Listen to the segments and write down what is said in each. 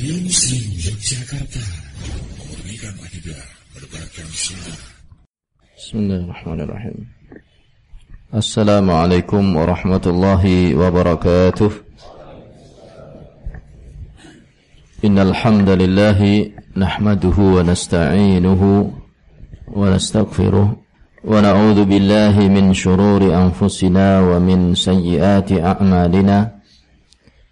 Radio Muslim Yogyakarta Memurnikan akidah Berbarkan sunnah Bismillahirrahmanirrahim Assalamualaikum warahmatullahi wabarakatuh Innal hamdalillah nahmaduhu wa nasta'inuhu wa nastaghfiruh wa na'udzu billahi min shururi anfusina wa min sayyiati a'malina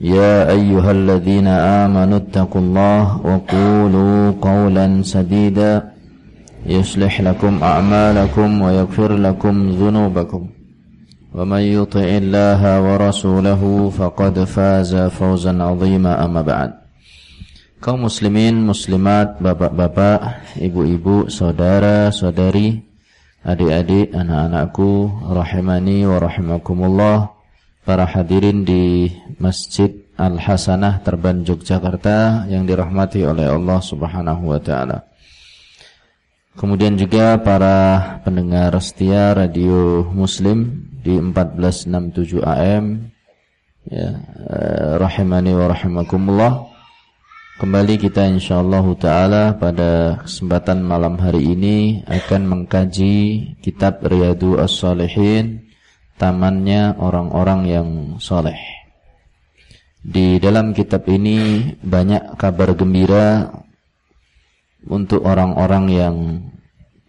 يا أيها الذين آمنوا اتقوا الله وقولوا قولا سديدا يصلح لكم أعمالكم ويغفر لكم ذنوبكم ومن يطع الله ورسوله فقد فاز فوزا عظيما أما بعد kaum muslimin, muslimat, bapak-bapak, ibu-ibu, saudara, saudari, adik-adik, anak-anakku, rahimani wa rahimakumullah para hadirin di Masjid Al-Hasanah Terban Yogyakarta yang dirahmati oleh Allah Subhanahu wa taala. Kemudian juga para pendengar setia radio Muslim di 1467 AM ya eh, rahimani wa rahimakumullah. Kembali kita insyaallah taala pada kesempatan malam hari ini akan mengkaji kitab Riyadu As-Salihin tamannya orang-orang yang soleh. Di dalam kitab ini banyak kabar gembira untuk orang-orang yang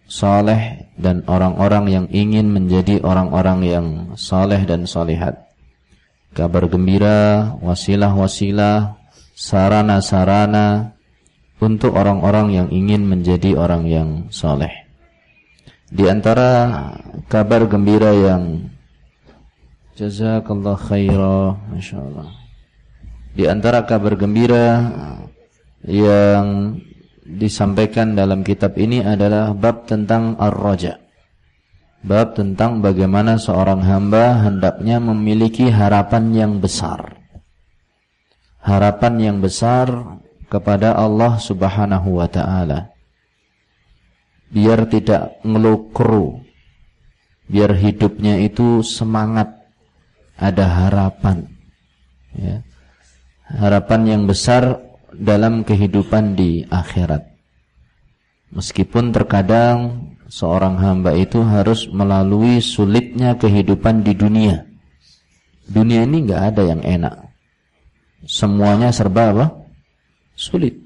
soleh dan orang-orang yang ingin menjadi orang-orang yang soleh dan solehat. Kabar gembira, wasilah-wasilah, sarana-sarana untuk orang-orang yang ingin menjadi orang yang soleh. Di antara kabar gembira yang Jazakallah khairah Masya Allah Di antara kabar gembira Yang disampaikan dalam kitab ini adalah Bab tentang Ar-Raja. Bab tentang bagaimana seorang hamba Hendaknya memiliki harapan yang besar. Harapan yang besar Kepada Allah subhanahu wa ta'ala. Biar tidak ngelukru. Biar hidupnya itu semangat. Ada harapan. Ya. Harapan yang besar dalam kehidupan di akhirat. Meskipun terkadang seorang hamba itu harus melalui sulitnya kehidupan di dunia. Dunia ini nggak ada yang enak. Semuanya serba apa? Sulit.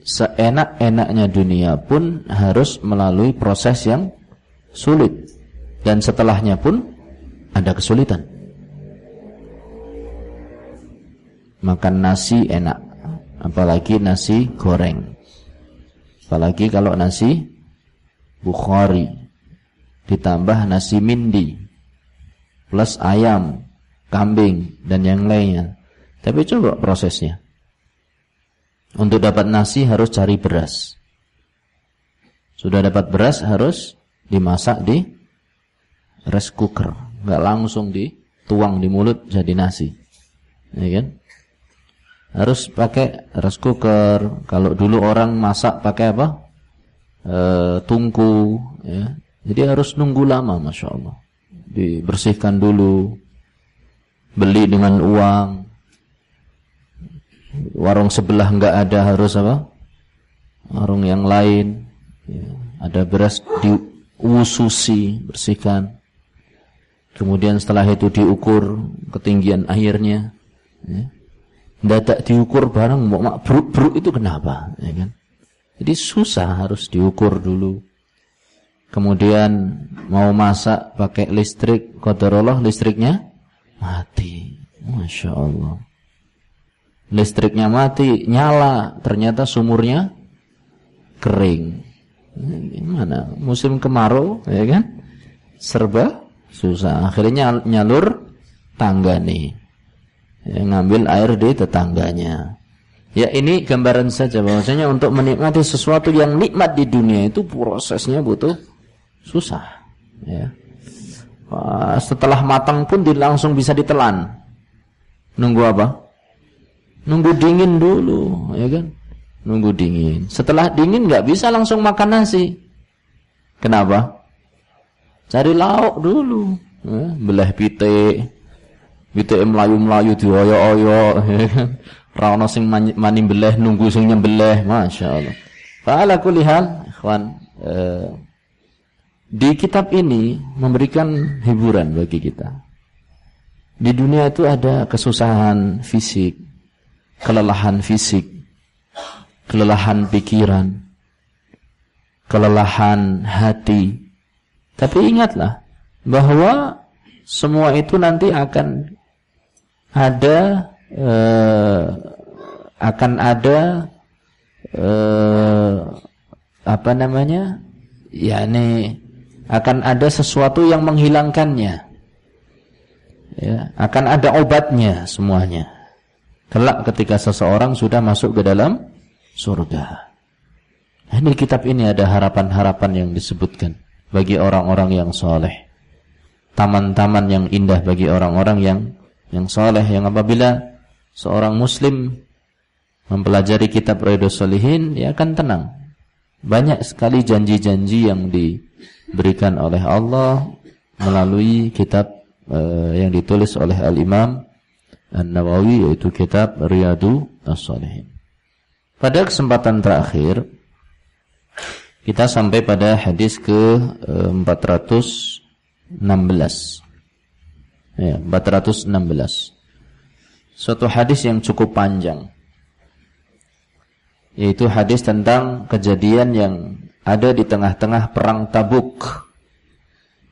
Seenak-enaknya dunia pun harus melalui proses yang sulit. Dan setelahnya pun ada kesulitan. Makan nasi enak, apalagi nasi goreng. Apalagi kalau nasi Bukhari ditambah nasi mindi plus ayam, kambing dan yang lainnya. Tapi coba prosesnya. Untuk dapat nasi harus cari beras. Sudah dapat beras harus dimasak di rice cooker nggak langsung dituang di mulut jadi nasi, ya kan? Harus pakai rice cooker. Kalau dulu orang masak pakai apa? E, tungku, ya. Jadi harus nunggu lama, masya Allah. Dibersihkan dulu, beli dengan uang. Warung sebelah nggak ada harus apa? Warung yang lain. Ya. Ada beras diususi, bersihkan. Kemudian setelah itu diukur ketinggian airnya. Ya. Dadak diukur barang mau mak bruk-bruk itu kenapa? Ya kan? Jadi susah harus diukur dulu. Kemudian mau masak pakai listrik, qadarullah listriknya mati. Masya Allah. Listriknya mati, nyala, ternyata sumurnya kering. Gimana? Musim kemarau, ya kan? Serba susah akhirnya nyalur tangga nih ya, ngambil air di tetangganya Ya ini gambaran saja bahwasanya untuk menikmati sesuatu yang nikmat di dunia itu prosesnya butuh susah. Ya. Setelah matang pun langsung bisa ditelan. Nunggu apa? Nunggu dingin dulu, ya kan? Nunggu dingin. Setelah dingin nggak bisa langsung makan nasi. Kenapa? Cari lauk dulu. Ya, belah pitik. Pitik melayu-melayu dioyo-oyo? Ra ono sing mani beleh nunggu sing nyembelih, masyaallah. Fa ala kulli hal, ikhwan, eh, di kitab ini memberikan hiburan bagi kita. Di dunia itu ada kesusahan fisik, kelelahan fisik, kelelahan pikiran, kelelahan hati. Tapi ingatlah bahwa semua itu nanti akan ada eh, akan ada eh, apa namanya? yakni akan ada sesuatu yang menghilangkannya. Ya, akan ada obatnya semuanya. Kelak ketika seseorang sudah masuk ke dalam surga. Nah, di kitab ini ada harapan-harapan yang disebutkan bagi orang-orang yang soleh. Taman-taman yang indah bagi orang-orang yang yang soleh yang apabila seorang muslim mempelajari kitab Riyadhus Shalihin, dia akan tenang. Banyak sekali janji-janji yang diberikan oleh Allah melalui kitab uh, yang ditulis oleh Al-Imam An-Nawawi yaitu kitab Riyadhus Shalihin. Pada kesempatan terakhir kita sampai pada hadis ke 416. Ya, 416 suatu hadis yang cukup panjang. Yaitu hadis tentang kejadian yang ada di tengah-tengah perang Tabuk.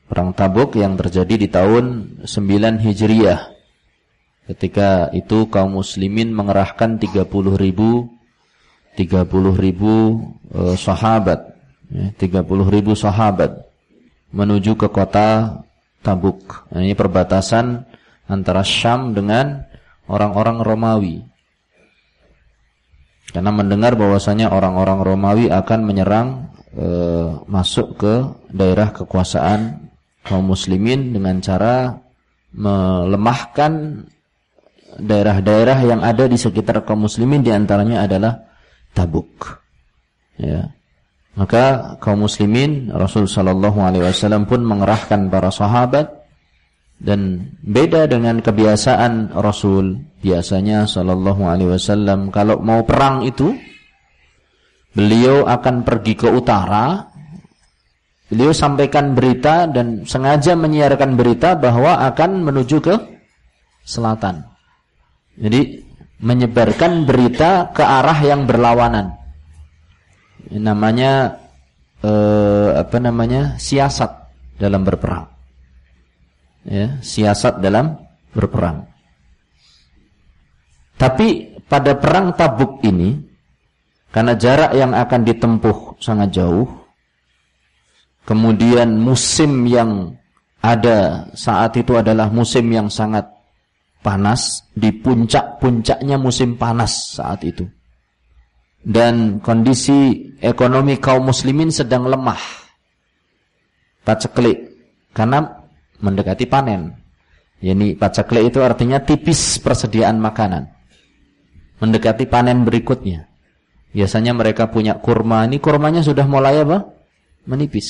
Perang Tabuk yang terjadi di tahun 9 Hijriah. Ketika itu kaum muslimin mengerahkan 30 ribu 30 ribu uh, sahabat. Ya, 30 ribu sahabat menuju ke kota Tabuk nah, ini perbatasan antara Syam dengan orang-orang Romawi. Karena mendengar bahwasanya orang-orang Romawi akan menyerang e, masuk ke daerah kekuasaan kaum muslimin dengan cara melemahkan daerah-daerah yang ada di sekitar kaum muslimin di antaranya adalah Tabuk. Ya. Maka kaum muslimin Rasul sallallahu alaihi wasallam pun mengerahkan para sahabat dan beda dengan kebiasaan Rasul biasanya Shallallahu Alaihi Wasallam kalau mau perang itu beliau akan pergi ke utara. Beliau sampaikan berita dan sengaja menyiarkan berita bahwa akan menuju ke selatan. Jadi menyebarkan berita ke arah yang berlawanan namanya eh, apa namanya siasat dalam berperang ya, siasat dalam berperang. Tapi pada perang Tabuk ini karena jarak yang akan ditempuh sangat jauh, kemudian musim yang ada saat itu adalah musim yang sangat panas, di puncak-puncaknya musim panas saat itu. Dan kondisi ekonomi kaum muslimin sedang lemah. Paceklik. Karena mendekati panen. Yani pacakle itu artinya tipis persediaan makanan. Mendekati panen berikutnya. Biasanya mereka punya kurma. Ini kurmanya sudah mulai apa? Menipis.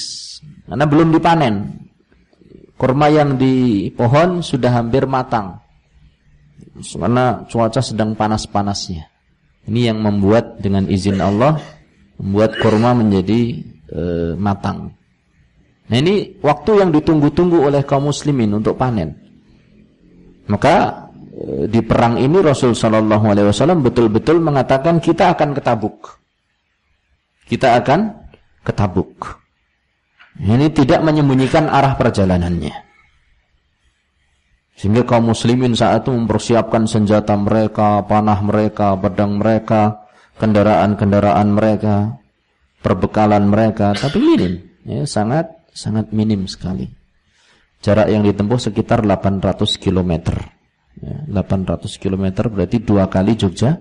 Karena belum dipanen. Kurma yang di pohon sudah hampir matang. Karena cuaca sedang panas-panasnya. Ini yang membuat dengan izin Allah membuat kurma menjadi e, matang. Nah ini waktu yang ditunggu-tunggu oleh kaum muslimin untuk panen. Maka e, di perang ini Rasul Shallallahu Alaihi Wasallam betul-betul mengatakan kita akan ketabuk. Kita akan ketabuk. Ini tidak menyembunyikan arah perjalanannya. Sehingga kaum muslimin saat itu mempersiapkan senjata mereka, panah mereka, pedang mereka, kendaraan-kendaraan mereka, perbekalan mereka, tapi minim, ya, sangat sangat minim sekali. Jarak yang ditempuh sekitar 800 km. Ya, 800 km berarti dua kali Jogja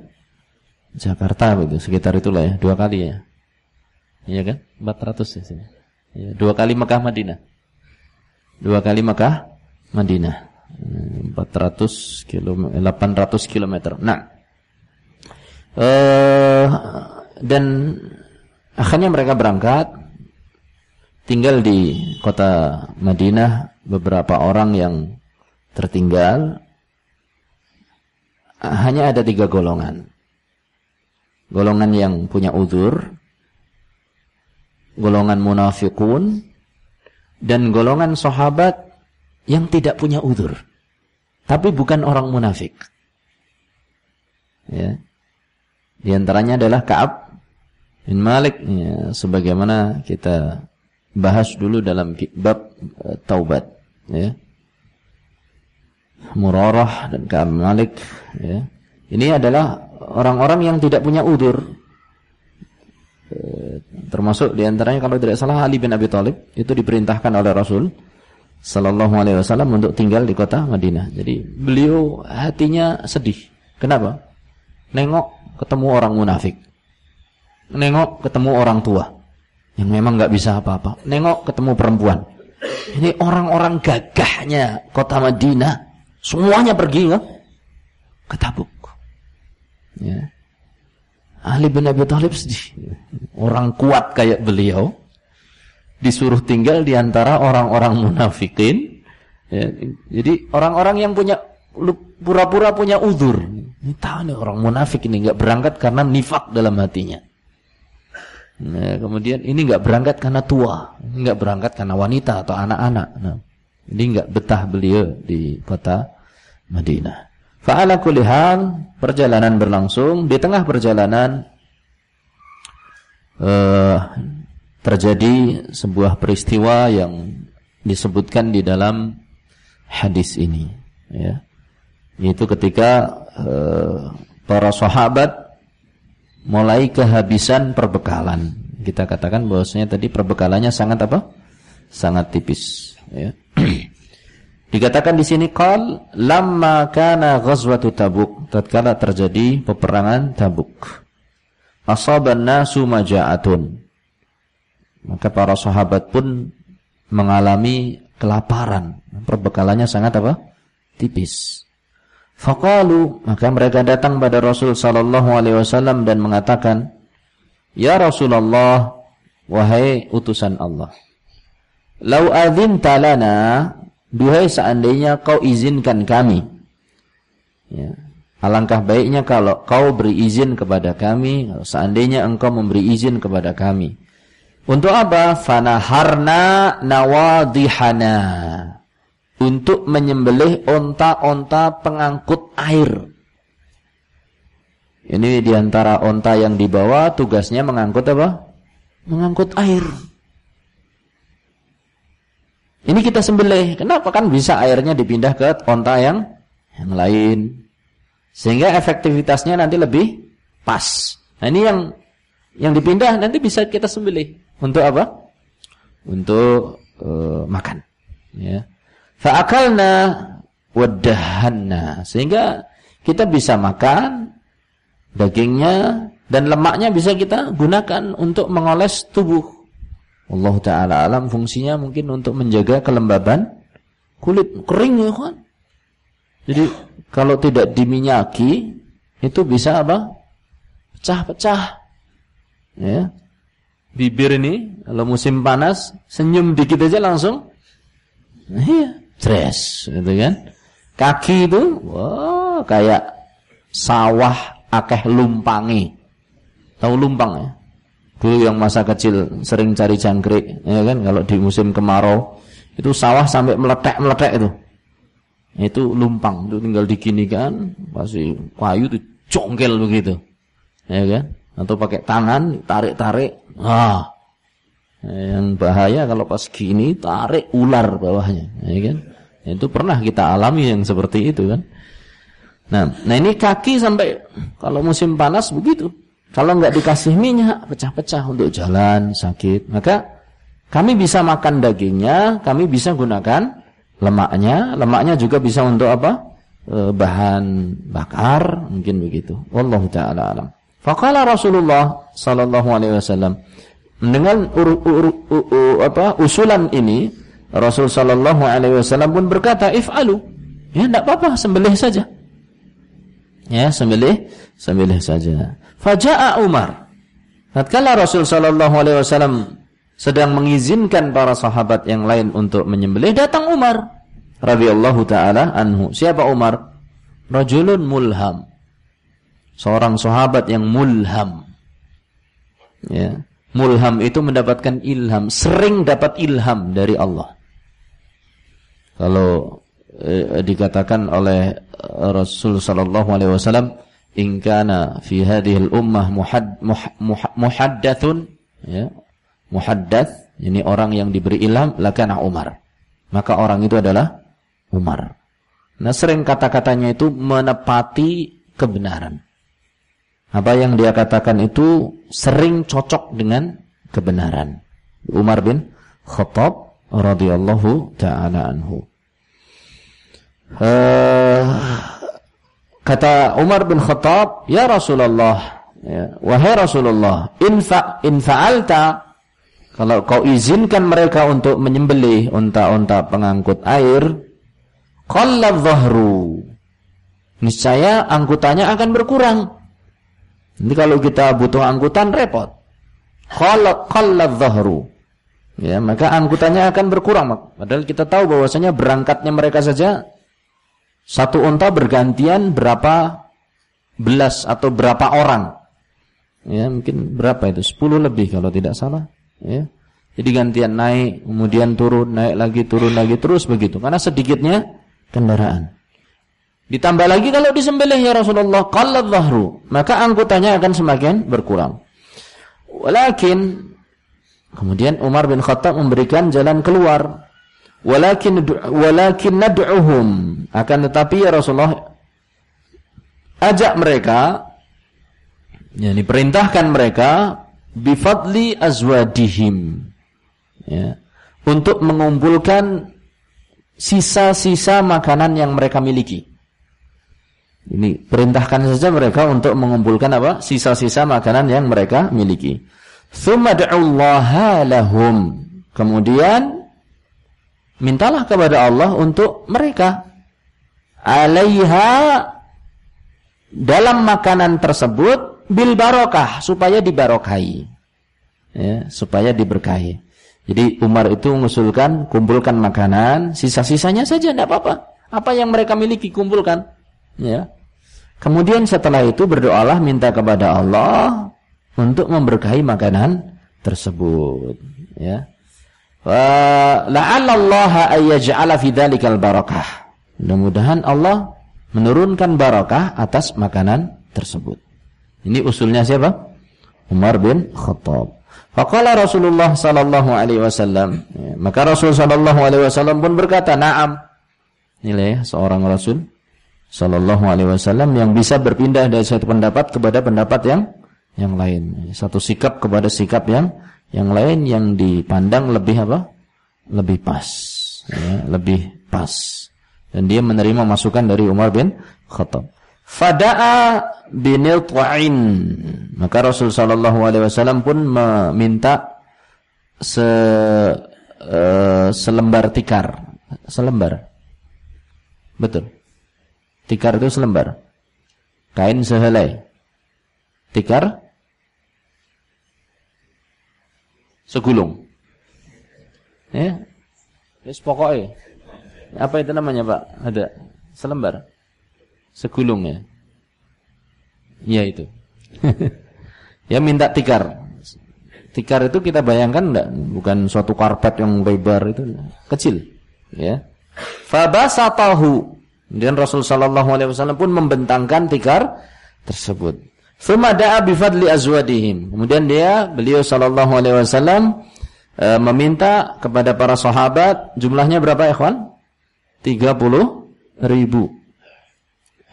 Jakarta begitu, sekitar itulah ya, dua kali ya. Iya kan? 400 ya sini. Dua kali Mekah Madinah. Dua kali Mekah Madinah. 400 km 800 km. Nah. Uh, dan akhirnya mereka berangkat. Tinggal di kota Madinah beberapa orang yang tertinggal. Hanya ada tiga golongan. Golongan yang punya uzur. Golongan munafikun dan golongan sahabat yang tidak punya uzur tapi bukan orang munafik. Ya. Di antaranya adalah Ka'ab bin Malik. Ya, sebagaimana kita bahas dulu dalam bab uh, taubat. Ya. Murarah dan Ka'ab Malik. Ya. Ini adalah orang-orang yang tidak punya udur. E, termasuk di antaranya kalau tidak salah Ali bin Abi Thalib. Itu diperintahkan oleh Rasul Sallallahu Alaihi Wasallam untuk tinggal di kota Madinah. Jadi beliau hatinya sedih. Kenapa? Nengok ketemu orang munafik. Nengok ketemu orang tua yang memang nggak bisa apa-apa. Nengok ketemu perempuan. Ini orang-orang gagahnya kota Madinah semuanya pergi ya, ke Tabuk. Ya. Ali bin Abi Thalib sedih. Orang kuat kayak beliau disuruh tinggal di antara orang-orang munafikin. Ya, jadi orang-orang yang punya pura-pura punya uzur. Ini tahu nih orang munafik ini nggak berangkat karena nifak dalam hatinya. Nah, kemudian ini nggak berangkat karena tua, nggak berangkat karena wanita atau anak-anak. Nah, ini nggak betah beliau di kota Madinah. Fa'ala kulihan perjalanan berlangsung di tengah perjalanan uh, terjadi sebuah peristiwa yang disebutkan di dalam hadis ini ya. Yaitu ketika uh, para sahabat mulai kehabisan perbekalan. Kita katakan bahwasanya tadi perbekalannya sangat apa? Sangat tipis ya. Dikatakan di sini qal lamma kana ghazwatu Tabuk. Tatkala terjadi peperangan Tabuk. Asaban nasu maja'atun. Maka para sahabat pun mengalami kelaparan. Perbekalannya sangat apa? Tipis. Faqalu maka mereka datang pada Rasul sallallahu alaihi wasallam dan mengatakan, "Ya Rasulullah, wahai utusan Allah, lau adzinta lana Duhai seandainya kau izinkan kami. Ya. Alangkah baiknya kalau kau beri izin kepada kami, seandainya engkau memberi izin kepada kami. Untuk apa? Fanaharna nawadihana. Untuk menyembelih onta-onta pengangkut air. Ini di antara onta yang dibawa tugasnya mengangkut apa? Mengangkut air. Ini kita sembelih. Kenapa kan bisa airnya dipindah ke onta yang yang lain. Sehingga efektivitasnya nanti lebih pas. Nah, ini yang yang dipindah nanti bisa kita sembelih. Untuk apa? Untuk uh, makan. Ya. Fa'akalna wadahanna. Sehingga kita bisa makan dagingnya dan lemaknya bisa kita gunakan untuk mengoles tubuh. Allah Ta'ala alam fungsinya mungkin untuk menjaga kelembaban kulit kering ya kan. Jadi kalau tidak diminyaki itu bisa apa? Pecah-pecah. Ya. Bibir ini kalau musim panas senyum dikit aja langsung iya, stres gitu kan. Kaki itu wah kayak sawah akeh lumpangi. Tahu lumpang ya? Dulu yang masa kecil sering cari jangkrik, ya kan? Kalau di musim kemarau itu sawah sampai meletek-meletek itu. Itu lumpang, itu tinggal diginikan, pasti kayu itu congkel begitu. Ya kan? Atau pakai tangan tarik-tarik. Ah. Yang bahaya kalau pas gini tarik ular bawahnya, ya kan? Itu pernah kita alami yang seperti itu kan. Nah, nah ini kaki sampai kalau musim panas begitu kalau nggak dikasih minyak, pecah-pecah untuk jalan, sakit. Maka kami bisa makan dagingnya, kami bisa gunakan lemaknya. Lemaknya juga bisa untuk apa? E, bahan bakar, mungkin begitu. Wallahu taala alam. Faqala Rasulullah sallallahu alaihi wasallam dengan ur, ur, ur, ur, apa usulan ini Rasul sallallahu alaihi wasallam pun berkata if'alu ya tidak apa-apa sembelih saja ya sembelih sembelih saja. Faja'a Umar. Tatkala Rasul sallallahu alaihi wasallam sedang mengizinkan para sahabat yang lain untuk menyembelih datang Umar radhiyallahu taala anhu. Siapa Umar? Rajulun mulham seorang sahabat yang mulham. Ya. Mulham itu mendapatkan ilham sering dapat ilham dari Allah. Kalau eh, dikatakan oleh Rasul sallallahu alaihi wasallam in kana fi hadhihi al-ummah muhad, muh, ya. Muhaddats ini orang yang diberi ilham lakana Umar. Maka orang itu adalah Umar. Nah sering kata-katanya itu menepati kebenaran apa yang dia katakan itu sering cocok dengan kebenaran Umar bin Khattab radhiyallahu taala anhu uh, kata Umar bin Khattab ya Rasulullah ya, wahai Rasulullah in fa in fa'alta kalau kau izinkan mereka untuk menyembelih unta-unta pengangkut air, qalla dhahru. Niscaya angkutannya akan berkurang. Nanti kalau kita butuh angkutan repot. Qalla qalla dhahru. Ya, maka angkutannya akan berkurang. Padahal kita tahu bahwasanya berangkatnya mereka saja satu unta bergantian berapa belas atau berapa orang. Ya, mungkin berapa itu? Sepuluh lebih kalau tidak salah ya. Jadi gantian naik, kemudian turun, naik lagi, turun lagi, terus begitu. Karena sedikitnya kendaraan. Ditambah lagi kalau disembelih ya Rasulullah, qallat dhahru, maka angkutannya akan semakin berkurang. Walakin kemudian Umar bin Khattab memberikan jalan keluar. Walakin walakin nad'uhum, akan tetapi ya Rasulullah ajak mereka yani perintahkan mereka bifadli azwadihim ya, untuk mengumpulkan sisa-sisa makanan yang mereka miliki. Ini perintahkan saja mereka untuk mengumpulkan apa? Sisa-sisa makanan yang mereka miliki. lahum. Kemudian mintalah kepada Allah untuk mereka alaiha dalam makanan tersebut bil barokah supaya dibarokahi ya, supaya diberkahi jadi Umar itu mengusulkan kumpulkan makanan sisa-sisanya saja tidak apa-apa apa yang mereka miliki kumpulkan ya kemudian setelah itu berdoalah minta kepada Allah untuk memberkahi makanan tersebut ya la'allallaha ayyaj'ala fi barakah mudah-mudahan Allah menurunkan barakah atas makanan tersebut ini usulnya siapa? Umar bin Khattab. Faqala Rasulullah sallallahu alaihi wasallam, ya, maka Rasul sallallahu alaihi wasallam pun berkata, "Na'am." Nilai seorang Rasul sallallahu alaihi wasallam yang bisa berpindah dari satu pendapat kepada pendapat yang yang lain. Satu sikap kepada sikap yang yang lain yang dipandang lebih apa? Lebih pas, ya, lebih pas. Dan dia menerima masukan dari Umar bin Khattab. Fada'a binilta'in. Maka Rasul sallallahu alaihi wasallam pun meminta se uh, selembar tikar. Selembar. Betul. Tikar itu selembar. Kain sehelai. Tikar segulung. Ya. Wis pokoknya. Apa itu namanya, Pak? Ada selembar segulung ya. Ya itu. ya minta tikar. Tikar itu kita bayangkan enggak bukan suatu karpet yang lebar itu kecil, ya. Fabasatahu. Dan Rasul sallallahu alaihi wasallam pun membentangkan tikar tersebut. Da'a azwadihim. Kemudian dia beliau sallallahu alaihi wasallam e, meminta kepada para sahabat jumlahnya berapa ikhwan? 30 ribu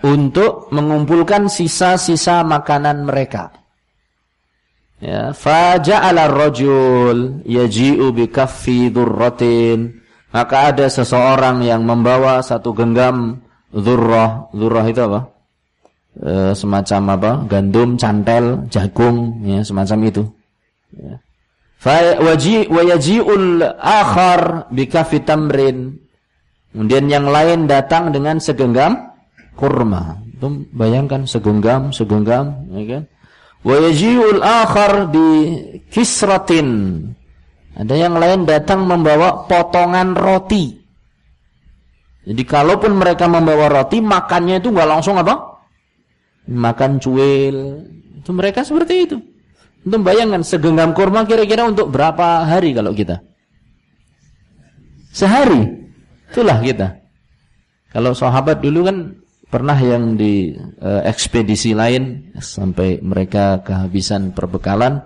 untuk mengumpulkan sisa-sisa makanan mereka. Ya, faja'ala ar-rajul yaji'u bi kaffi dzurratin. Maka ada seseorang yang membawa satu genggam dzurrah. Dzurrah itu apa? e, semacam apa? Gandum, cantel, jagung, ya semacam itu. Ya. Waji wayajiul akhar bikafi tamrin. Kemudian yang lain datang dengan segenggam kurma. Itu bayangkan segenggam, segenggam, ya kan? Wayajiul akhar bi kisratin. Ada yang lain datang membawa potongan roti. Jadi kalaupun mereka membawa roti, makannya itu nggak langsung apa? Makan cuil. Itu mereka seperti itu. Untuk bayangkan segenggam kurma kira-kira untuk berapa hari kalau kita? Sehari. Itulah kita. Kalau sahabat dulu kan pernah yang di uh, ekspedisi lain sampai mereka kehabisan perbekalan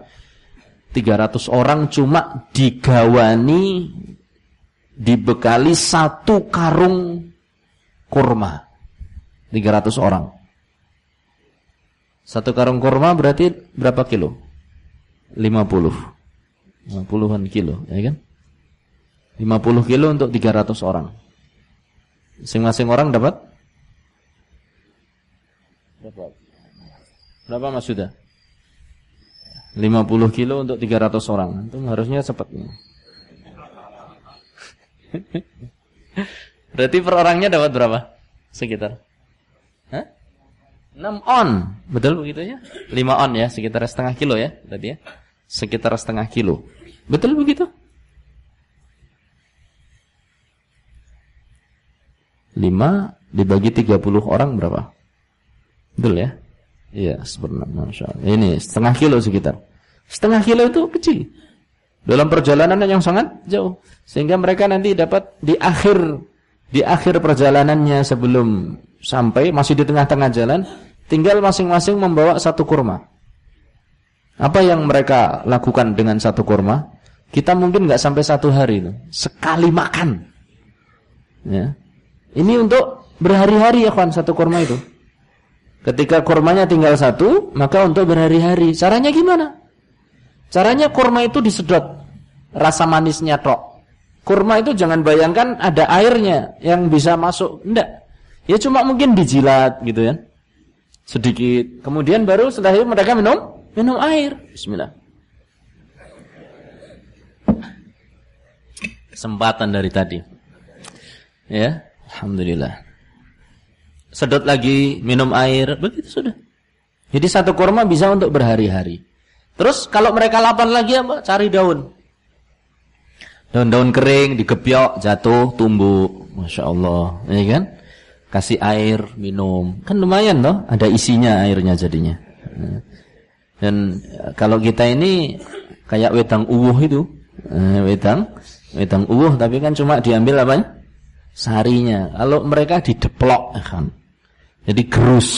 300 orang cuma digawani dibekali satu karung kurma. 300 orang. Satu karung kurma berarti berapa kilo? 50 50-an kilo ya kan? 50 kilo untuk 300 orang. Masing-masing orang dapat? Berapa berapa mas sudah 50 kilo untuk 300 orang. Itu harusnya cepat. Berarti per orangnya dapat berapa? Sekitar. Hah? 6 on. Betul begitu ya? 5 on ya, sekitar setengah kilo ya tadi ya. Sekitar setengah kilo. Betul begitu? 5 dibagi 30 orang berapa? Betul ya? Iya, sebenarnya Masya Allah. Ini setengah kilo sekitar. Setengah kilo itu kecil. Dalam perjalanan yang sangat jauh. Sehingga mereka nanti dapat di akhir di akhir perjalanannya sebelum sampai masih di tengah-tengah jalan, tinggal masing-masing membawa satu kurma. Apa yang mereka lakukan dengan satu kurma? Kita mungkin nggak sampai satu hari itu, sekali makan. Ya. Ini untuk berhari-hari ya kawan satu kurma itu. Ketika kurmanya tinggal satu, maka untuk berhari-hari. Caranya gimana? Caranya kurma itu disedot rasa manisnya tok. Kurma itu jangan bayangkan ada airnya yang bisa masuk, enggak. Ya cuma mungkin dijilat gitu ya. Sedikit. Kemudian baru setelah itu mereka minum minum air. Bismillah. Kesempatan dari tadi. Ya, alhamdulillah. Sedot lagi, minum air, begitu sudah. Jadi satu kurma bisa untuk berhari-hari. Terus kalau mereka lapar lagi apa? Cari daun. Daun-daun kering digebyok, jatuh, tumbuh. Masya Allah, ya kan? Kasih air, minum. Kan lumayan loh, ada isinya airnya jadinya. Dan kalau kita ini kayak wedang uwuh itu, eh, wedang, wedang uwuh tapi kan cuma diambil apa? Sarinya. Kalau mereka dideplok, ya kan? Jadi gerus.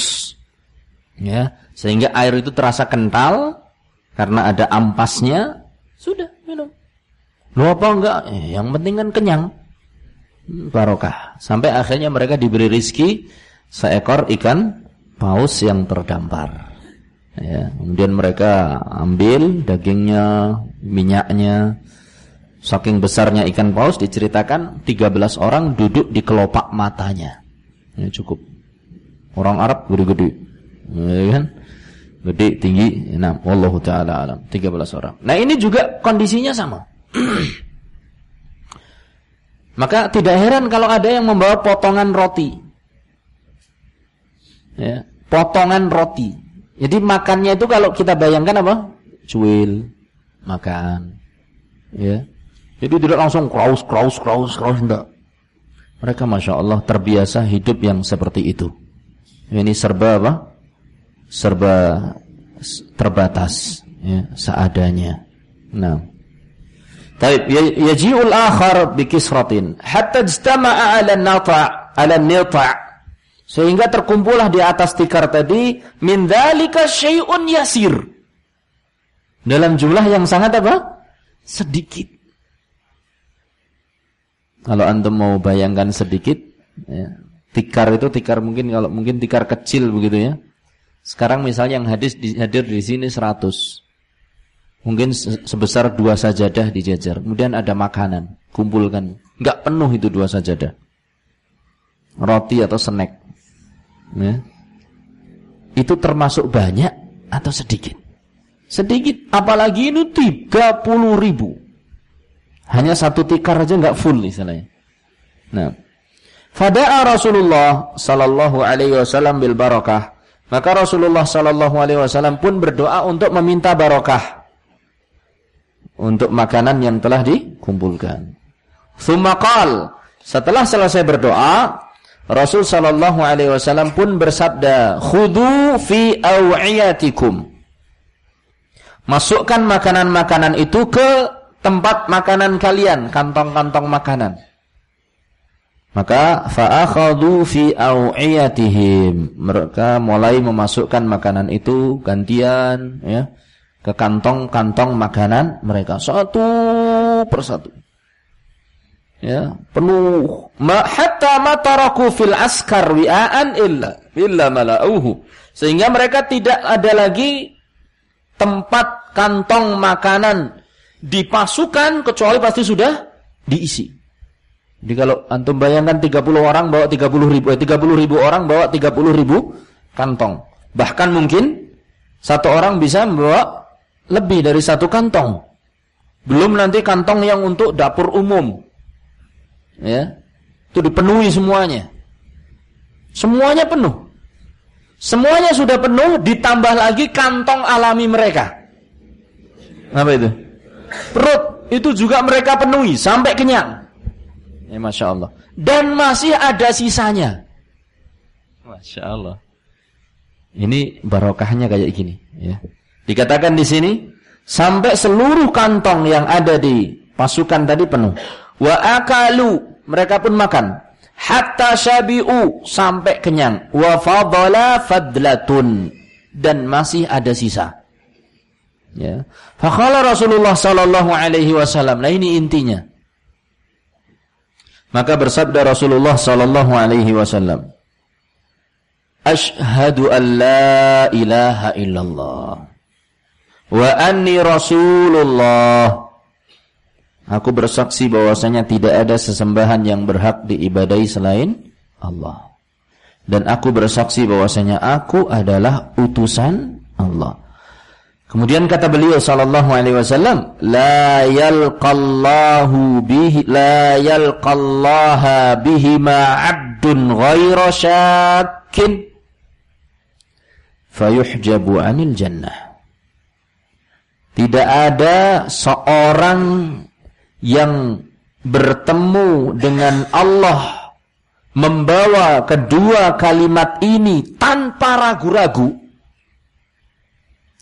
Ya, sehingga air itu terasa kental, karena ada ampasnya, sudah. Lu apa enggak? Eh, yang penting kan kenyang. Barokah. Sampai akhirnya mereka diberi rizki seekor ikan paus yang terdampar. Ya, kemudian mereka ambil dagingnya, minyaknya. Saking besarnya ikan paus diceritakan 13 orang duduk di kelopak matanya. Ya, cukup. Orang Arab gede-gede. Ya kan? Gede, tinggi, enam. Wallahu taala alam. 13 orang. Nah, ini juga kondisinya sama. Maka tidak heran kalau ada yang membawa potongan roti. Ya, potongan roti. Jadi makannya itu kalau kita bayangkan apa? Cuil, makan. Ya. Jadi tidak langsung kraus, kraus, kraus, kraus, enggak. Mereka Masya Allah terbiasa hidup yang seperti itu. Ini serba apa? serba terbatas ya, seadanya. Nah. Taib ya, yaji'ul akhar bikisratin hatta ijtama'a 'ala an-nata' 'ala an-nita' sehingga terkumpullah di atas tikar tadi min dzalika syai'un yasir. Dalam jumlah yang sangat apa? Sedikit. Kalau antum mau bayangkan sedikit, ya, tikar itu tikar mungkin kalau mungkin tikar kecil begitu ya. Sekarang misalnya yang hadis hadir di sini 100. Mungkin sebesar dua sajadah dijajar. Kemudian ada makanan, kumpulkan. Enggak penuh itu dua sajadah. Roti atau snack. Ya. itu termasuk banyak atau sedikit? Sedikit, apalagi ini 30 ribu. Hanya satu tikar aja nggak full istilahnya. Nah, Fada'a Rasulullah sallallahu alaihi wasallam bil barakah. Maka Rasulullah sallallahu alaihi wasallam pun berdoa untuk meminta barakah untuk makanan yang telah dikumpulkan. Tsumma setelah selesai berdoa, Rasul sallallahu alaihi wasallam pun bersabda, "Khudu fi aw'iyatikum." Masukkan makanan-makanan itu ke tempat makanan kalian, kantong-kantong makanan. Maka fa'akhadhu fi au'iyatihim. Mereka mulai memasukkan makanan itu gantian ya ke kantong-kantong makanan mereka satu persatu. Ya, penuh. Ma hatta ma taraku fil askar wi'an illa illa mala'uhu. Sehingga mereka tidak ada lagi tempat kantong makanan di pasukan kecuali pasti sudah diisi. Jadi kalau antum bayangkan 30 orang bawa 30 ribu, eh, 30 ribu orang bawa 30 ribu kantong. Bahkan mungkin satu orang bisa membawa lebih dari satu kantong. Belum nanti kantong yang untuk dapur umum. Ya. Itu dipenuhi semuanya. Semuanya penuh. Semuanya sudah penuh ditambah lagi kantong alami mereka. Apa itu? Perut itu juga mereka penuhi sampai kenyang. Ya, Masya Allah. Dan masih ada sisanya. Masya Allah. Ini barokahnya kayak gini. Ya. Dikatakan di sini, sampai seluruh kantong yang ada di pasukan tadi penuh. Wa akalu, mereka pun makan. Hatta syabi'u, sampai kenyang. Wa fadala fadlatun. Dan masih ada sisa. Ya. Fakhala Rasulullah sallallahu alaihi wasallam. Nah ini intinya. Maka bersabda Rasulullah sallallahu alaihi wasallam, "Asyhadu an la ilaha illallah wa anni rasulullah." Aku bersaksi bahwasanya tidak ada sesembahan yang berhak diibadai selain Allah. Dan aku bersaksi bahwasanya aku adalah utusan Allah. Kemudian kata beliau sallallahu alaihi wasallam, la yalqallahu bihi la yalqallaha bihima 'abdun ghaira syakkin fayuhjabu 'anil jannah. Tidak ada seorang yang bertemu dengan Allah membawa kedua kalimat ini tanpa ragu-ragu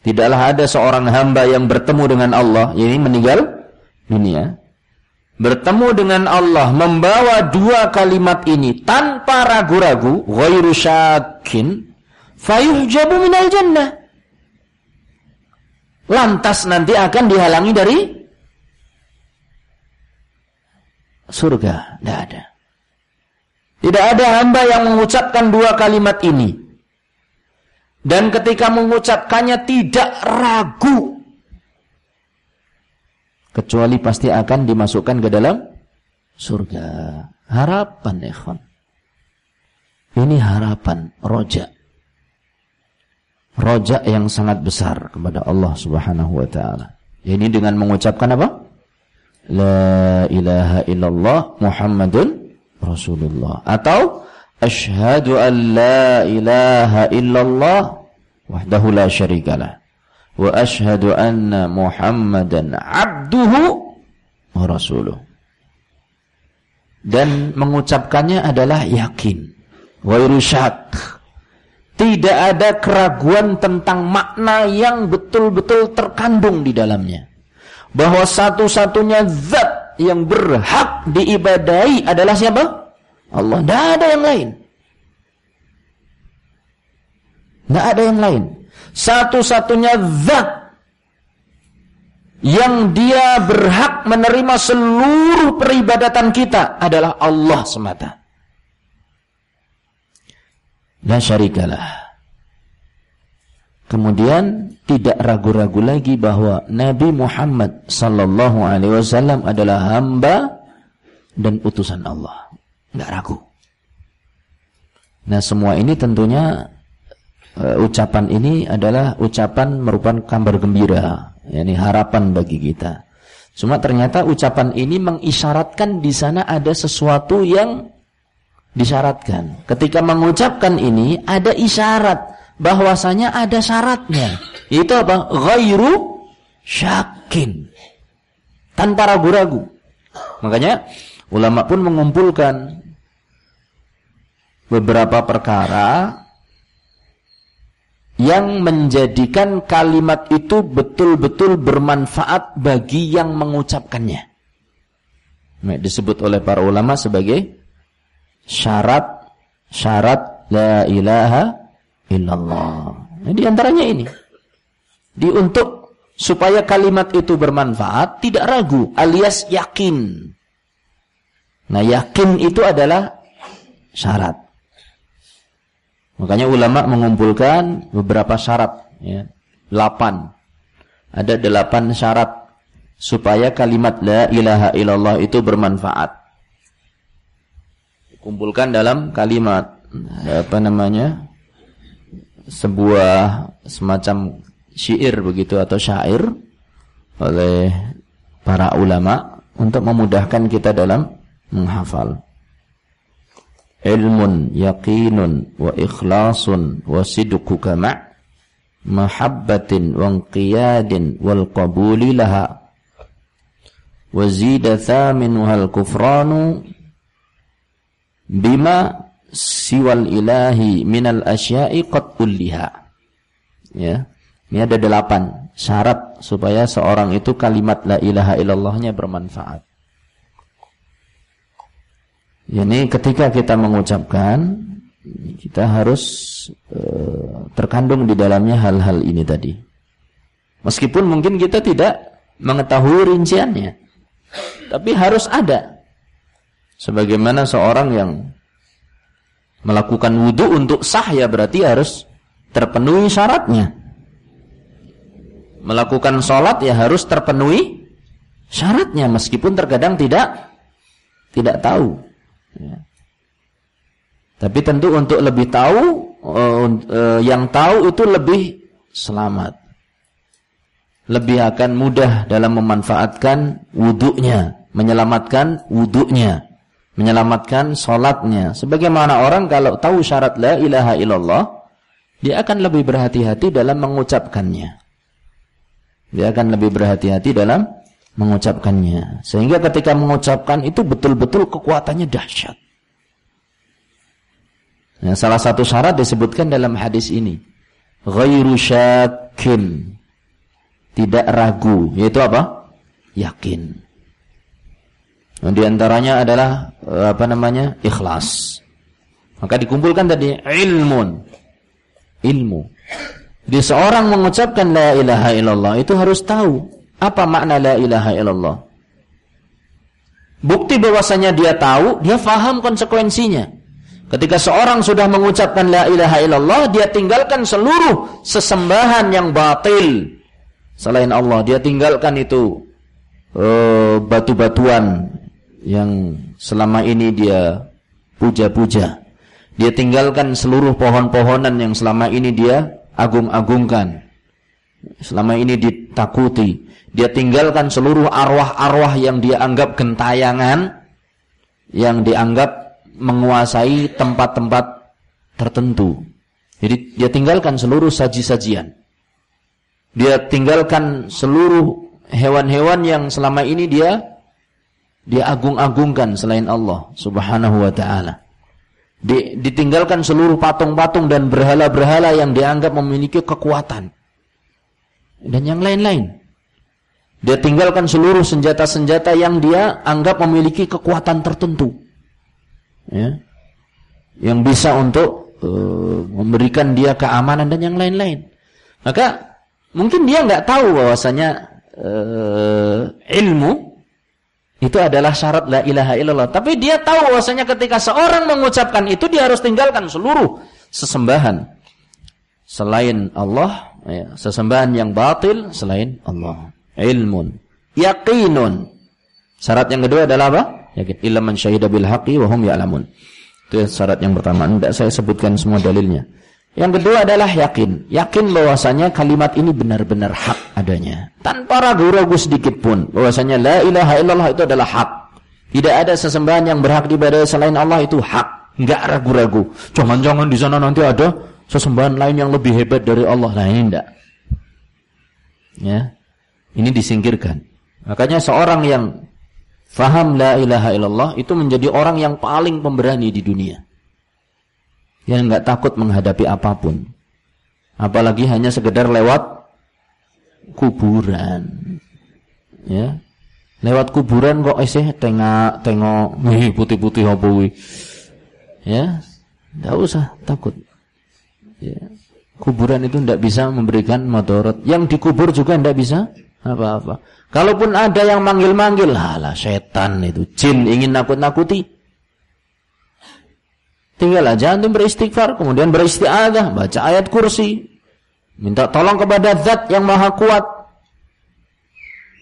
Tidaklah ada seorang hamba yang bertemu dengan Allah, ini meninggal dunia. Bertemu dengan Allah membawa dua kalimat ini tanpa ragu-ragu, ghairu syakin, fayuhjabu minal jannah. Lantas nanti akan dihalangi dari surga. Tidak ada. Tidak ada hamba yang mengucapkan dua kalimat ini dan ketika mengucapkannya tidak ragu kecuali pasti akan dimasukkan ke dalam surga. Harapan ikhwan. Ini harapan roja. Roja yang sangat besar kepada Allah Subhanahu wa taala. Ini dengan mengucapkan apa? La ilaha illallah Muhammadun Rasulullah atau Ashhadu an la ilaha illallah wahdahu la syarikalah wa ashhadu anna Muhammadan abduhu wa rasuluh. Dan mengucapkannya adalah yakin. Wa irsyad. Tidak ada keraguan tentang makna yang betul-betul terkandung di dalamnya. Bahwa satu-satunya zat yang berhak diibadai adalah siapa? Allah. Tidak ada yang lain. Tidak ada yang lain. Satu-satunya zat yang dia berhak menerima seluruh peribadatan kita adalah Allah semata. La syarikalah. Kemudian tidak ragu-ragu lagi bahwa Nabi Muhammad sallallahu alaihi wasallam adalah hamba dan utusan Allah nggak ragu. Nah semua ini tentunya uh, ucapan ini adalah ucapan merupakan kabar gembira, yakni harapan bagi kita. Cuma ternyata ucapan ini mengisyaratkan di sana ada sesuatu yang disyaratkan. Ketika mengucapkan ini ada isyarat bahwasanya ada syaratnya. Itu apa? Ghairu syakin. Tanpa ragu-ragu. Makanya ulama pun mengumpulkan beberapa perkara yang menjadikan kalimat itu betul-betul bermanfaat bagi yang mengucapkannya. Disebut oleh para ulama sebagai syarat syarat la ilaha illallah. Nah, di antaranya ini. Di untuk supaya kalimat itu bermanfaat tidak ragu alias yakin. Nah, yakin itu adalah syarat. Makanya ulama mengumpulkan beberapa syarat, ya, delapan. Ada delapan syarat supaya kalimat la ilaha illallah itu bermanfaat. Kumpulkan dalam kalimat. Apa namanya? Sebuah semacam syair begitu atau syair oleh para ulama untuk memudahkan kita dalam menghafal. Ilmun yaqinun wa ikhlasun wa sidquka ma' mahabbatin wa inqiyadin wal qabuli laha. Wa zida thaminuha kufranu bima siwal ilahi minal asya'i qad ulliha ya ini ada delapan syarat supaya seorang itu kalimat la ilaha illallahnya bermanfaat ini ketika kita mengucapkan kita harus uh, terkandung di dalamnya hal-hal ini tadi. Meskipun mungkin kita tidak mengetahui rinciannya. Tapi harus ada. Sebagaimana seorang yang melakukan wudhu untuk sah ya berarti harus terpenuhi syaratnya. Melakukan sholat ya harus terpenuhi syaratnya meskipun terkadang tidak tidak tahu. Ya. Tapi tentu untuk lebih tahu, uh, uh, yang tahu itu lebih selamat. Lebih akan mudah dalam memanfaatkan wuduknya, menyelamatkan wuduknya, menyelamatkan solatnya. Sebagaimana orang kalau tahu syarat la ilaha illallah, dia akan lebih berhati-hati dalam mengucapkannya. Dia akan lebih berhati-hati dalam mengucapkannya. Sehingga ketika mengucapkan itu betul-betul kekuatannya dahsyat. Nah, salah satu syarat disebutkan dalam hadis ini. Ghairu syakin. Tidak ragu. Yaitu apa? Yakin. Di antaranya adalah eh, apa namanya? Ikhlas. Maka dikumpulkan tadi ilmun. Ilmu. Jadi seorang mengucapkan la ilaha illallah itu harus tahu apa makna la ilaha illallah? Bukti bahwasanya dia tahu, dia faham konsekuensinya. Ketika seorang sudah mengucapkan la ilaha illallah, dia tinggalkan seluruh sesembahan yang batil selain Allah. Dia tinggalkan itu uh, batu-batuan yang selama ini dia puja-puja. Dia tinggalkan seluruh pohon-pohonan yang selama ini dia agung-agungkan. Selama ini ditakuti. Dia tinggalkan seluruh arwah-arwah yang dia anggap gentayangan, yang dianggap menguasai tempat-tempat tertentu. Jadi dia tinggalkan seluruh saji-sajian. Dia tinggalkan seluruh hewan-hewan yang selama ini dia dia agung-agungkan selain Allah Subhanahu wa taala. Ditinggalkan seluruh patung-patung dan berhala-berhala yang dianggap memiliki kekuatan. Dan yang lain-lain. Dia tinggalkan seluruh senjata-senjata yang dia anggap memiliki kekuatan tertentu. Ya. Yang bisa untuk uh, memberikan dia keamanan dan yang lain-lain. Maka mungkin dia nggak tahu bahwasanya uh, ilmu itu adalah syarat la ilaha illallah. Tapi dia tahu bahwasanya ketika seorang mengucapkan itu dia harus tinggalkan seluruh sesembahan. Selain Allah, ya, sesembahan yang batil selain Allah. Ilmun. Yaqinun. Syarat yang kedua adalah apa? Yakin. Illa man syahida bil haqqi wa hum ya'lamun. Itu syarat yang pertama. Tidak saya sebutkan semua dalilnya Yang kedua adalah yakin. Yakin bahwasanya kalimat ini benar-benar hak adanya. Tanpa ragu-ragu sedikit pun. Bahwasanya la ilaha illallah itu adalah hak. Tidak ada sesembahan yang berhak diibadai selain Allah itu hak. Enggak ragu-ragu. Jangan-jangan di sana nanti ada sesembahan lain yang lebih hebat dari Allah. Nah ini enggak. Ya. Ini disingkirkan. Makanya seorang yang faham la ilaha illallah itu menjadi orang yang paling pemberani di dunia yang nggak takut menghadapi apa pun. Apalagi hanya sekedar lewat kuburan. Ya. Lewat kuburan kok isih tengok tengok putih-putih wih. Ya. Enggak usah takut. Ya. Kuburan itu tidak bisa memberikan madorot. Yang dikubur juga tidak bisa apa-apa. Kalaupun ada yang manggil-manggil, halah setan itu, jin ingin nakut-nakuti. Tinggal aja antum beristighfar, kemudian beristiadah, baca ayat kursi. Minta tolong kepada zat yang maha kuat.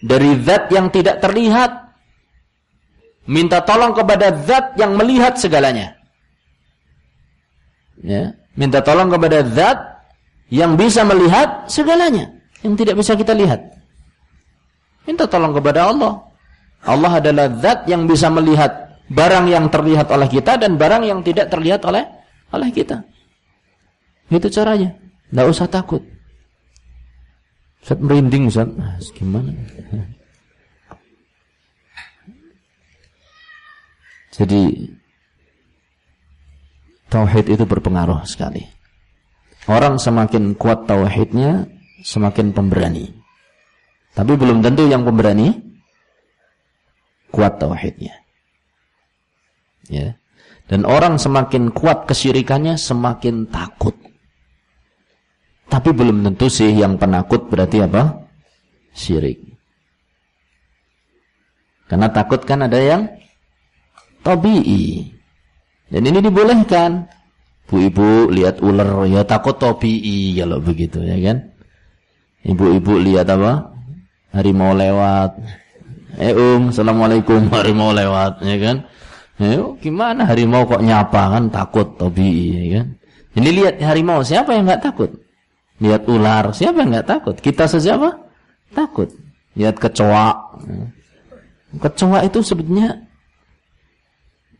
Dari zat yang tidak terlihat. Minta tolong kepada zat yang melihat segalanya. Ya, minta tolong kepada zat yang bisa melihat segalanya yang tidak bisa kita lihat. Minta tolong kepada Allah. Allah adalah zat yang bisa melihat barang yang terlihat oleh kita dan barang yang tidak terlihat oleh oleh kita. Itu caranya. Tidak usah takut. Ustaz merinding Ustaz. Ah, gimana? Jadi tauhid itu berpengaruh sekali. Orang semakin kuat tauhidnya, semakin pemberani. Tapi belum tentu yang pemberani kuat tauhidnya. Ya. Dan orang semakin kuat kesyirikannya semakin takut. Tapi belum tentu sih yang penakut berarti apa? Syirik. Karena takut kan ada yang tobi'i. Dan ini dibolehkan. Ibu-ibu lihat ular ya takut tobi'i kalau begitu ya kan. Ibu-ibu lihat apa? Harimau lewat. Eh um, assalamualaikum harimau lewat ya kan. Ya, gimana harimau kok nyapa kan takut tobi ya kan. Ini lihat harimau siapa yang nggak takut? Lihat ular siapa yang nggak takut? Kita sesiapa? Takut. Lihat kecoa. Kecoa itu sebetulnya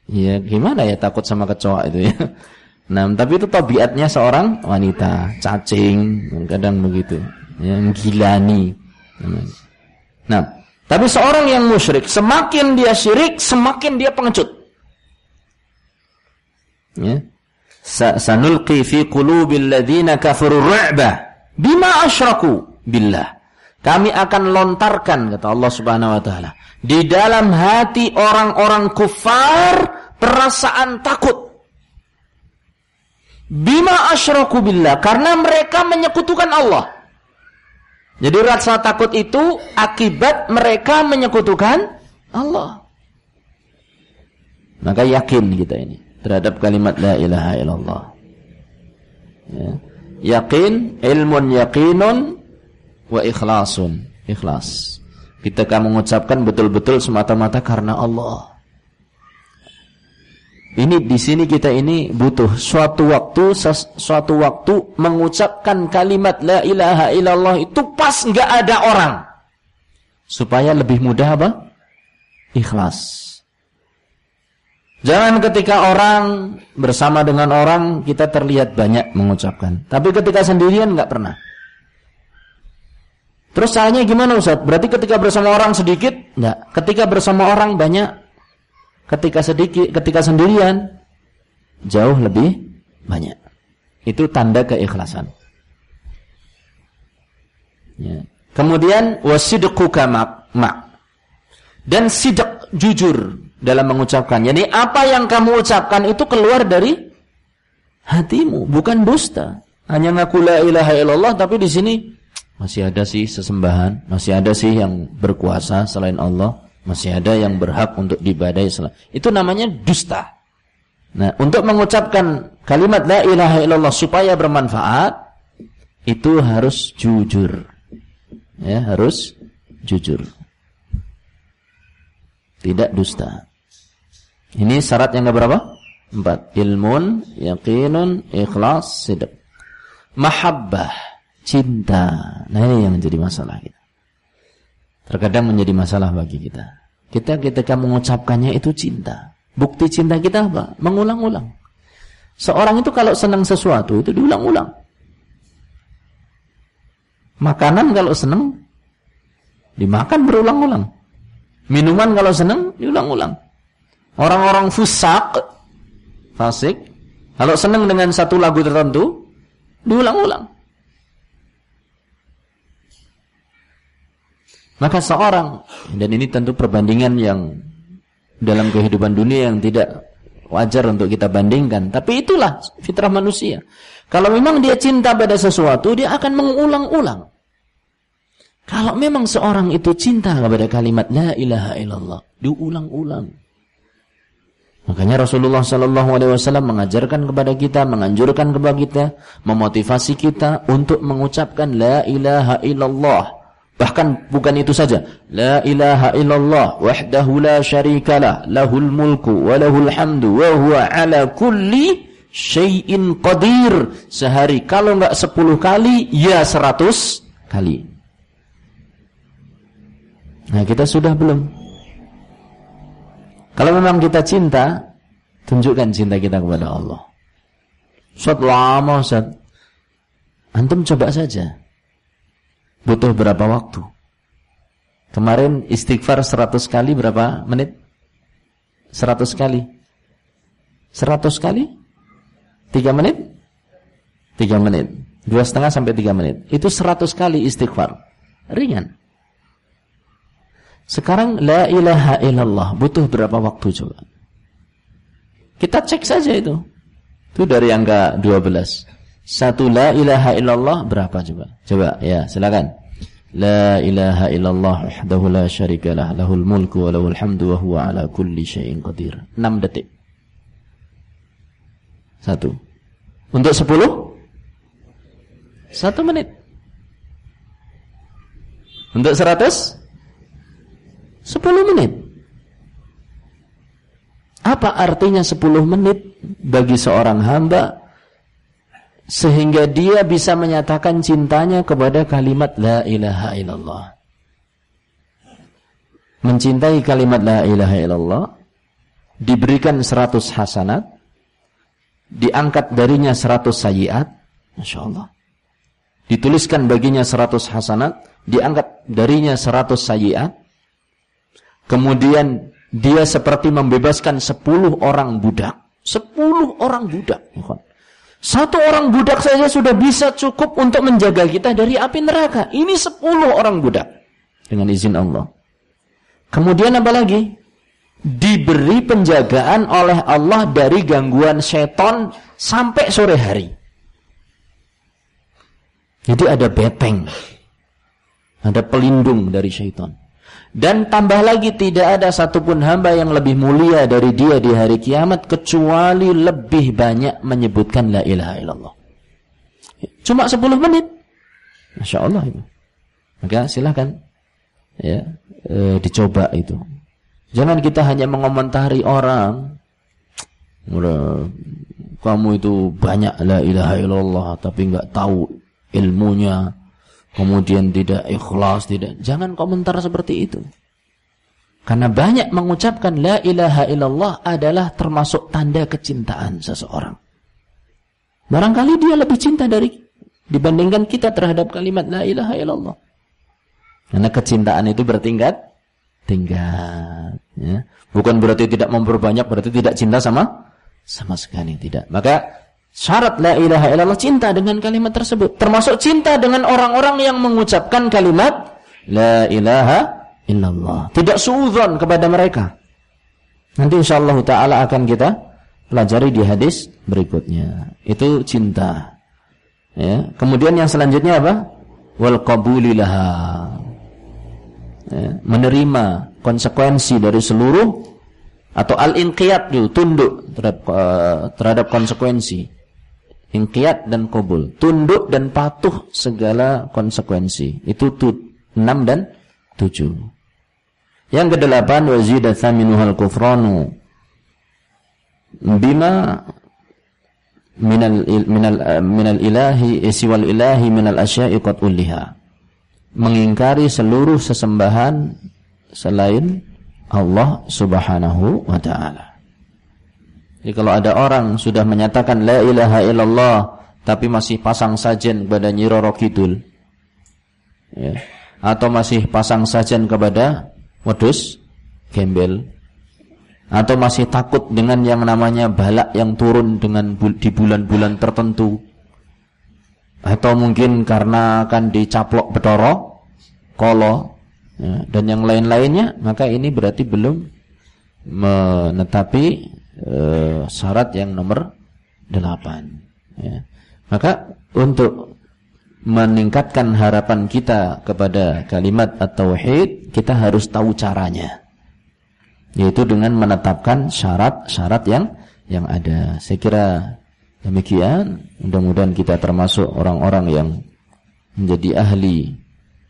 ya gimana ya takut sama kecoa itu ya. Nah, tapi itu tabiatnya seorang wanita, cacing, kadang begitu, yang gilani. Nah, tapi seorang yang musyrik, semakin dia syirik, semakin dia pengecut. Ya. Sanulqi fi qulubil ladzina kafaru ru'ba bima asyraku billah. Kami akan lontarkan kata Allah Subhanahu wa taala di dalam hati orang-orang kufar perasaan takut. Bima asyraku billah karena mereka menyekutukan Allah. Jadi rasa takut itu akibat mereka menyekutukan Allah. Maka yakin kita ini terhadap kalimat la ilaha illallah. Ya. Yakin, ilmun yakinun wa ikhlasun. Ikhlas. Kita akan mengucapkan betul-betul semata-mata karena Allah. Ini di sini kita ini butuh suatu waktu suatu waktu mengucapkan kalimat la ilaha illallah itu pas nggak ada orang. Supaya lebih mudah apa? Ikhlas. Jangan ketika orang bersama dengan orang kita terlihat banyak mengucapkan. Tapi ketika sendirian nggak pernah. Terus caranya gimana Ustaz? Berarti ketika bersama orang sedikit? Enggak. Ketika bersama orang banyak? Ketika sedikit, ketika sendirian jauh lebih banyak. Itu tanda keikhlasan. Ya. Kemudian wasidqu kama Dan sidak jujur dalam mengucapkan. Jadi apa yang kamu ucapkan itu keluar dari hatimu, bukan dusta. Hanya ngaku la ilaha illallah tapi di sini masih ada sih sesembahan, masih ada sih yang berkuasa selain Allah, masih ada yang berhak untuk dibadai selain. Itu namanya dusta. Nah, untuk mengucapkan kalimat la ilaha illallah supaya bermanfaat itu harus jujur. Ya, harus jujur. Tidak dusta. Ini syarat yang keberapa? Empat. Ilmun, yakinun, ikhlas, sidq. mahabbah, cinta. Nah ini yang menjadi masalah kita. Terkadang menjadi masalah bagi kita. Kita ketika mengucapkannya itu cinta. Bukti cinta kita apa? Mengulang-ulang. Seorang itu kalau senang sesuatu itu diulang-ulang. Makanan kalau senang dimakan berulang-ulang. Minuman kalau senang diulang-ulang. Orang-orang fusak, fasik, kalau senang dengan satu lagu tertentu, diulang-ulang. Maka seorang, dan ini tentu perbandingan yang dalam kehidupan dunia yang tidak wajar untuk kita bandingkan. Tapi itulah fitrah manusia. Kalau memang dia cinta pada sesuatu, dia akan mengulang-ulang. Kalau memang seorang itu cinta kepada kalimat La ilaha illallah, diulang-ulang. Makanya Rasulullah Sallallahu Alaihi Wasallam mengajarkan kepada kita, menganjurkan kepada kita, memotivasi kita untuk mengucapkan La ilaha illallah Bahkan bukan itu saja. La ilaha illallah wahdahu la syarikalah lahul mulku wa lahul hamdu wa huwa ala kulli syai'in qadir. Sehari kalau enggak sepuluh kali ya seratus kali. Nah, kita sudah belum. Kalau memang kita cinta, tunjukkan cinta kita kepada Allah. Suat lama, Ustaz. Antum coba saja butuh berapa waktu? Kemarin istighfar 100 kali berapa menit? 100 kali. 100 kali? 3 menit? 3 menit. Dua setengah sampai 3 menit. Itu 100 kali istighfar. Ringan. Sekarang la ilaha illallah butuh berapa waktu coba? Kita cek saja itu. Itu dari angka 12. Satu la ilaha illallah berapa coba? Coba ya, silakan. La ilaha illallah wahdahu la syarikalah lahul mulku wa lahul hamdu wa huwa ala kulli syai'in qadir. 6 detik. Satu. Untuk 10? Satu menit. Untuk 100? 10 menit. Apa artinya 10 menit bagi seorang hamba sehingga dia bisa menyatakan cintanya kepada kalimat la ilaha illallah. Mencintai kalimat la ilaha illallah diberikan seratus hasanat, diangkat darinya seratus sayiat, Masya Allah. Dituliskan baginya seratus hasanat, diangkat darinya seratus sayiat, kemudian dia seperti membebaskan sepuluh orang budak. Sepuluh orang budak. Satu orang budak saja sudah bisa cukup untuk menjaga kita dari api neraka. Ini sepuluh orang budak. Dengan izin Allah. Kemudian apa lagi? Diberi penjagaan oleh Allah dari gangguan seton sampai sore hari. Jadi ada beteng. Ada pelindung dari syaitan. Dan tambah lagi tidak ada satupun hamba yang lebih mulia dari dia di hari kiamat kecuali lebih banyak menyebutkan la ilaha illallah. Cuma 10 menit. Masya Allah itu. Maka silahkan ya, e, dicoba itu. Jangan kita hanya mengomentari orang. Kamu itu banyak la ilaha illallah tapi nggak tahu ilmunya kemudian tidak ikhlas, tidak. Jangan komentar seperti itu. Karena banyak mengucapkan la ilaha illallah adalah termasuk tanda kecintaan seseorang. Barangkali dia lebih cinta dari dibandingkan kita terhadap kalimat la ilaha illallah. Karena kecintaan itu bertingkat tingkat ya. Bukan berarti tidak memperbanyak, berarti tidak cinta sama sama sekali tidak. Maka Syarat la ilaha illallah cinta dengan kalimat tersebut. Termasuk cinta dengan orang-orang yang mengucapkan kalimat la ilaha illallah. Tidak suudzon kepada mereka. Nanti insyaallah taala akan kita pelajari di hadis berikutnya. Itu cinta. Ya. Kemudian yang selanjutnya apa? Wal qabulilaha. Ya. Menerima konsekuensi dari seluruh atau al-inqiyad tunduk terhadap, uh, terhadap konsekuensi Inqiyat dan kubul. Tunduk dan patuh segala konsekuensi. Itu tut, enam dan tujuh. Yang kedelapan wazidah thaminuhal kufranu bima minal minal minal ilahi siwal ilahi minal asya'i qad ulliha mengingkari seluruh sesembahan selain Allah Subhanahu wa taala. Jadi kalau ada orang sudah menyatakan la ilaha illallah tapi masih pasang sajen kepada Nyi Roro Kidul. Ya, atau masih pasang sajen kepada wedus gembel. Atau masih takut dengan yang namanya balak yang turun dengan di bulan-bulan tertentu. Atau mungkin karena akan dicaplok betoro kolo ya, dan yang lain-lainnya maka ini berarti belum menetapi e, syarat yang nomor delapan ya. maka untuk meningkatkan harapan kita kepada kalimat at-tauhid kita harus tahu caranya yaitu dengan menetapkan syarat-syarat yang yang ada. Saya kira demikian. Mudah-mudahan kita termasuk orang-orang yang menjadi ahli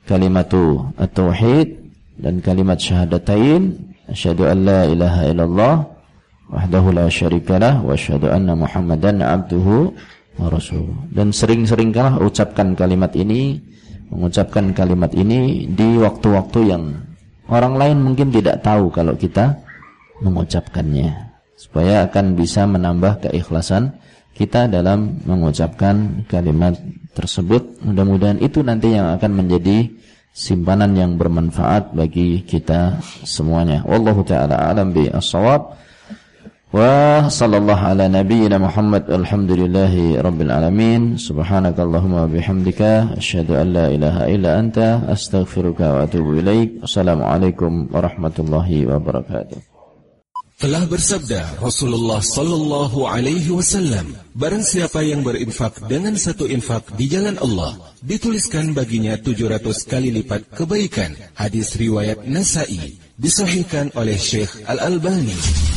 kalimatu at-tauhid dan kalimat syahadatain asyhadu an la ilaha illallah wahdahu la syarikalah wa asyhadu anna muhammadan abduhu wa rasuluh. Dan sering-seringkah ucapkan kalimat ini, mengucapkan kalimat ini di waktu-waktu yang Orang lain mungkin tidak tahu kalau kita mengucapkannya. Supaya akan bisa menambah keikhlasan kita dalam mengucapkan kalimat tersebut. Mudah-mudahan itu nanti yang akan menjadi simpanan yang bermanfaat bagi kita semuanya. Wallahu taala alam bi as-shawab. Wa sallallahu ala nabiyyina Muhammad alhamdulillahi rabbil alamin. Subhanakallahumma bihamdika asyhadu an la ilaha illa anta astaghfiruka wa atubu ilaik. Assalamualaikum warahmatullahi wabarakatuh. Telah bersabda Rasulullah sallallahu alaihi wasallam barang siapa yang berinfak dengan satu infak di jalan Allah dituliskan baginya 700 kali lipat kebaikan. Hadis riwayat Nasa'i disahihkan oleh Syekh Al Albani